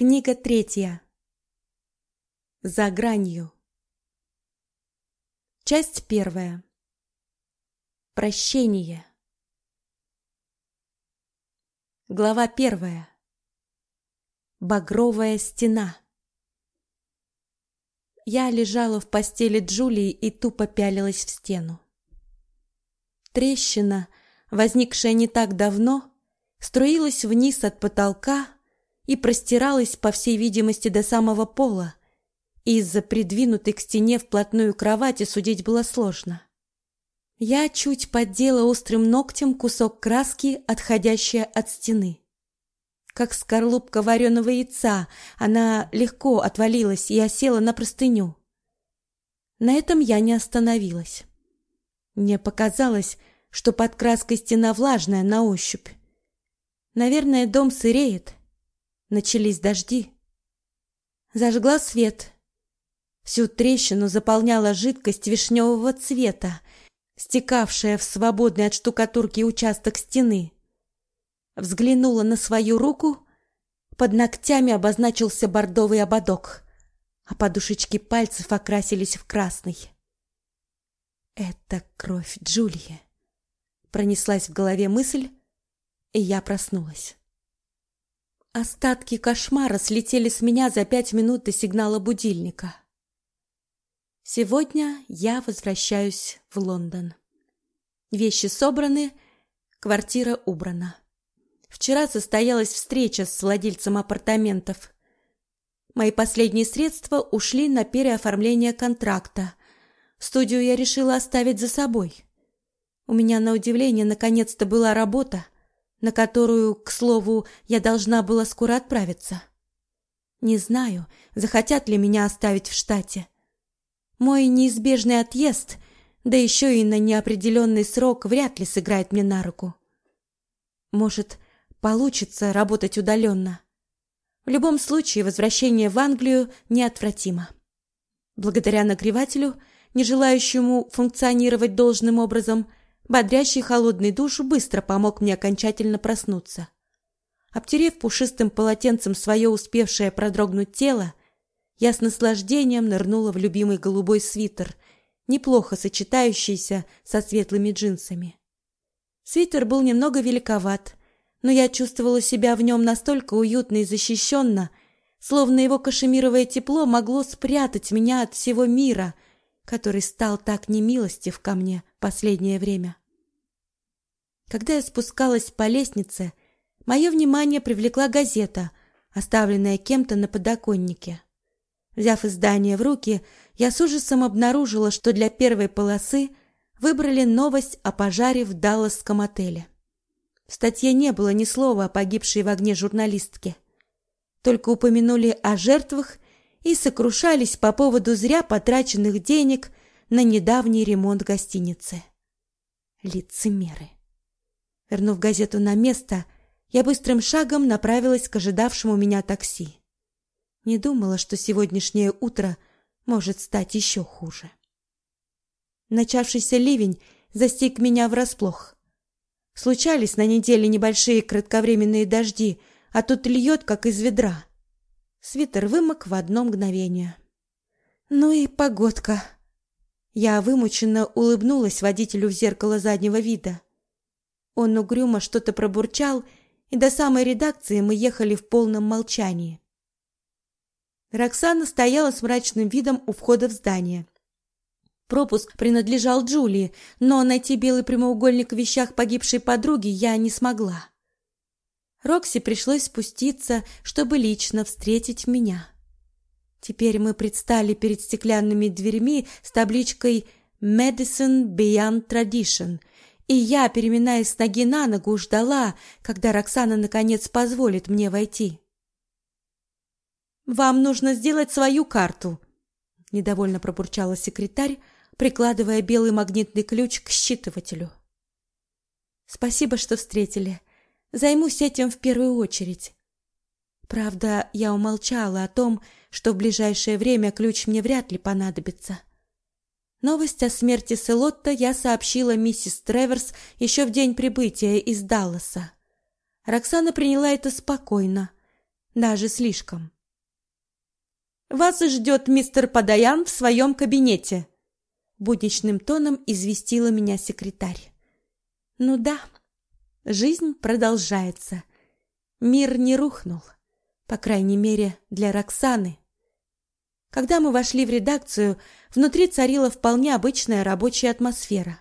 Книга третья. За гранью. Часть первая. Прощение. Глава первая. Багровая стена. Я лежала в постели Джулии и тупо пялилась в стену. Трещина, возникшая не так давно, струилась вниз от потолка и простиралась, по всей видимости, до самого пола. Из-за придвинутой к стене вплотную кровати судить было сложно. Я чуть поддела острым ногтем кусок краски, отходящая от стены. Как скорлупка вареного яйца, она легко отвалилась и осела на простыню. На этом я не остановилась. Мне показалось, что под краской стена влажная на ощупь. Наверное, дом сыреет. Начались дожди. Зажгла свет. Всю трещину заполняла жидкость вишневого цвета, стекавшая в свободный от штукатурки участок стены. Взглянула на свою руку. Под ногтями обозначился бордовый ободок, а подушечки пальцев окрасились в красный. Это кровь Джулии. Пронеслась в голове мысль, и я проснулась. Остатки кошмара слетели с меня за пять минут до сигнала будильника. Сегодня я возвращаюсь в Лондон. Вещи собраны, квартира убрана. Вчера состоялась встреча с владельцем апартаментов. Мои последние средства ушли на переоформление контракта. Студию я решила оставить за собой. У меня, на удивление, наконец-то была работа, на которую, к слову, я должна была скоро отправиться. Не знаю, захотят ли меня оставить в штате. Мой неизбежный отъезд, да еще и на неопределенный срок, вряд ли сыграет мне на руку. Может, получится работать удаленно. В любом случае, возвращение в Англию неотвратимо. Благодаря нагревателю, не желающему функционировать должным образом, Бодрящий холодный душ быстро помог мне окончательно проснуться. Обтерев пушистым полотенцем свое успевшее продрогнуть тело, я с наслаждением нырнула в любимый голубой свитер, неплохо сочетающийся со светлыми джинсами. Свитер был немного великоват, но я чувствовала себя в нем настолько уютно и защищенно, словно его кашемировое тепло могло спрятать меня от всего мира, который стал так немилостив ко мне последнее время. Когда я спускалась по лестнице, мое внимание привлекла газета, оставленная кем-то на подоконнике. Взяв издание в руки, я с ужасом обнаружила, что для первой полосы выбрали новость о пожаре в Далласском отеле. В статье не было ни слова о погибшей в огне журналистке. Только упомянули о жертвах и сокрушались по поводу зря потраченных денег на недавний ремонт гостиницы. Лицемеры. Вернув газету на место, я быстрым шагом направилась к ожидавшему меня такси. Не думала, что сегодняшнее утро может стать еще хуже. Начавшийся ливень застиг меня врасплох. Случались на неделе небольшие кратковременные дожди, а тут льет, как из ведра. Свитер вымок в одно мгновение. Ну и погодка. Я вымученно улыбнулась водителю в зеркало заднего вида. Он угрюмо что-то пробурчал, и до самой редакции мы ехали в полном молчании. Роксана стояла с мрачным видом у входа в здание. Пропуск принадлежал Джулии, но найти белый прямоугольник в вещах погибшей подруги я не смогла. Рокси пришлось спуститься, чтобы лично встретить меня. Теперь мы предстали перед стеклянными дверьми с табличкой «Medicine Beyond Tradition», и я, переминаясь с ноги на ногу, ждала, когда Роксана наконец позволит мне войти. Вам нужно сделать свою карту, недовольно пробурчала секретарь, прикладывая белый магнитный ключ к считывателю. Спасибо, что встретили. Займусь этим в первую очередь. Правда, я умолчала о том, что в ближайшее время ключ мне вряд ли понадобится. Новость о смерти Селотта я сообщила миссис Треверс еще в день прибытия из Далласа. Роксана приняла это спокойно, Даже слишком. «Вас ждет мистер Подаян в своем кабинете», — будничным тоном известила меня секретарь. «Ну да, жизнь продолжается. Мир не рухнул, по крайней мере, для Роксаны». Когда мы вошли в редакцию, внутри царила вполне обычная рабочая атмосфера.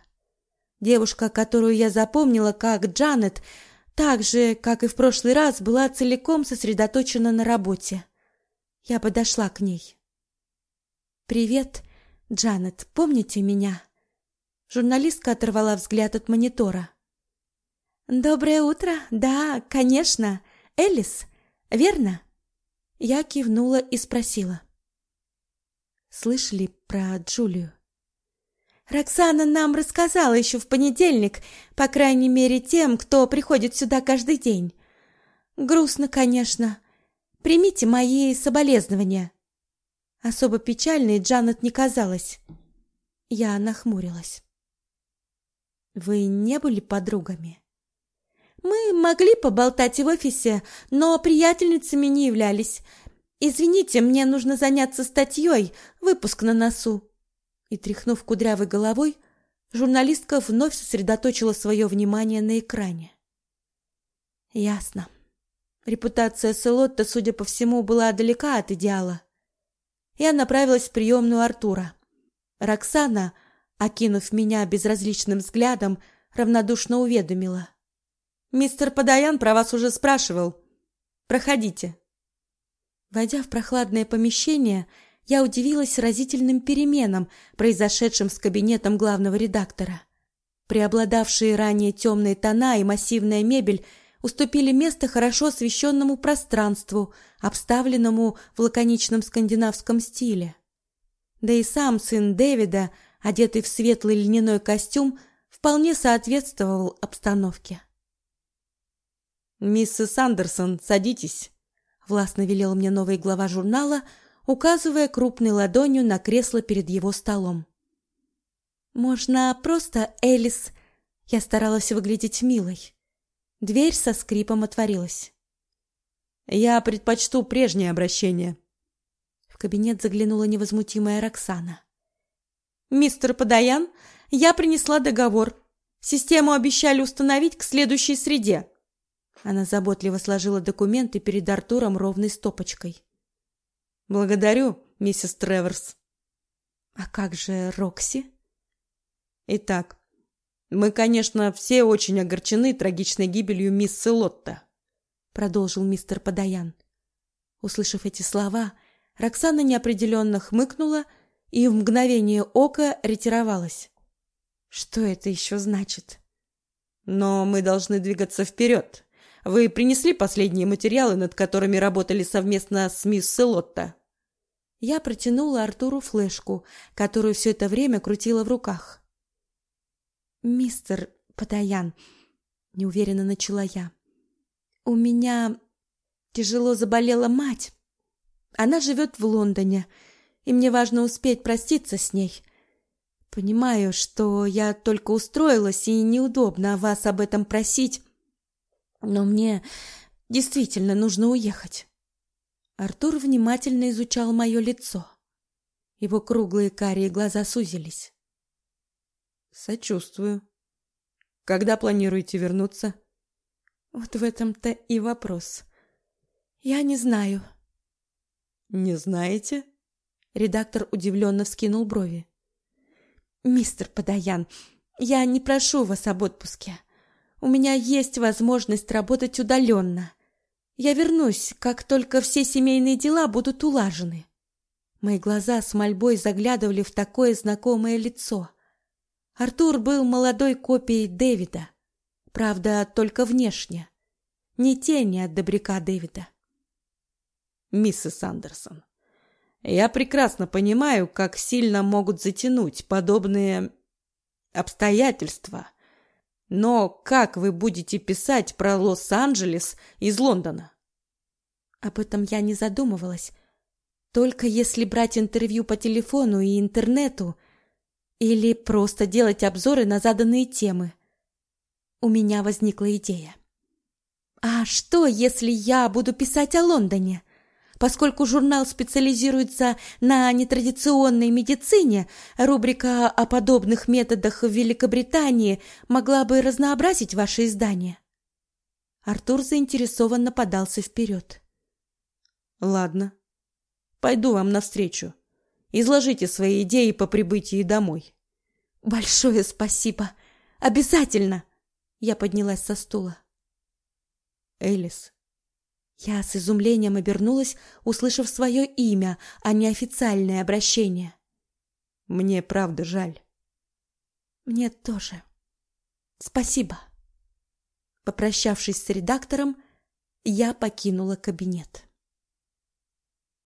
Девушка, которую я запомнила как Джанет, так же, как и в прошлый раз, была целиком сосредоточена на работе. Я подошла к ней. «Привет, Джанет, помните меня?» Журналистка оторвала взгляд от монитора. «Доброе утро. Да, конечно. Элис, верно?» Я кивнула и спросила. «Слышали про Джулию?» Роксана нам рассказала еще в понедельник, по крайней мере тем, кто приходит сюда каждый день. Грустно, конечно. Примите мои соболезнования. Особо печальной Джанет не казалась. Я нахмурилась. Вы не были подругами? Мы могли поболтать в офисе, но приятельницами не являлись. Извините, мне нужно заняться статьей, выпуск на носу и, тряхнув кудрявой головой, журналистка вновь сосредоточила свое внимание на экране. Ясно. Репутация Селотта, судя по всему, была далека от идеала. Я направилась в приемную Артура. Роксана, окинув меня безразличным взглядом, равнодушно уведомила. «Мистер Подаян про вас уже спрашивал. Проходите». Войдя в прохладное помещение, я удивилась разительным переменам, произошедшим с кабинетом главного редактора. Преобладавшие ранее темные тона и массивная мебель уступили место хорошо освещенному пространству, обставленному в лаконичном скандинавском стиле. Да и сам сын Дэвида, одетый в светлый льняной костюм, вполне соответствовал обстановке. «Миссис Андерсон, садитесь», — властно велел мне новый глава журнала — указывая крупной ладонью на кресло перед его столом. «Можно просто Элис...» Я старалась выглядеть милой. Дверь со скрипом отворилась. «Я предпочту прежнее обращение». В кабинет заглянула невозмутимая Роксана. «Мистер Подаян, я принесла договор. Систему обещали установить к следующей среде». Она заботливо сложила документы перед Артуром ровной стопочкой. Благодарю, миссис Треверс. А как же Рокси? Итак, мы, конечно, все очень огорчены трагичной гибелью мисс Лотта, продолжил мистер Подаян. Услышав эти слова, Роксана неопределенно хмыкнула и в мгновение ока ретировалась. Что это еще значит? Но мы должны двигаться вперед. Вы принесли последние материалы, над которыми работали совместно с мисс Лотта? Я протянула Артуру флешку, которую все это время крутила в руках. «Мистер Подаян», — неуверенно начала я, — «у меня тяжело заболела мать. Она живет в Лондоне, и мне важно успеть проститься с ней. Понимаю, что я только устроилась, и неудобно вас об этом просить, но мне действительно нужно уехать». Артур внимательно изучал мое лицо. Его круглые карие глаза сузились. Сочувствую. Когда планируете вернуться? Вот в этом-то и вопрос. Я не знаю. Не знаете? Редактор удивленно вскинул брови. Мистер Подаян, я не прошу вас об отпуске. У меня есть возможность работать удаленно. Я вернусь, как только все семейные дела будут улажены. Мои глаза с мольбой заглядывали в такое знакомое лицо. Артур был молодой копией Дэвида. Правда, только внешне. Ни тени от добряка Дэвида. Миссис Андерсон, я прекрасно понимаю, как сильно могут затянуть подобные обстоятельства — но как вы будете писать про Лос-Анджелес из Лондона? Об этом я не задумывалась. Только если брать интервью по телефону и интернету или просто делать обзоры на заданные темы. У меня возникла идея. А что, если я буду писать о Лондоне? Поскольку журнал специализируется на нетрадиционной медицине, рубрика о подобных методах в Великобритании могла бы разнообразить ваше издание. Артур заинтересованно подался вперед. Ладно, пойду вам навстречу. Изложите свои идеи по прибытии домой. Большое спасибо. Обязательно. Я поднялась со стула. Элис. Я с изумлением обернулась, услышав свое имя, а не официальное обращение. Мне правда жаль. Мне тоже. Спасибо. Попрощавшись с редактором, я покинула кабинет.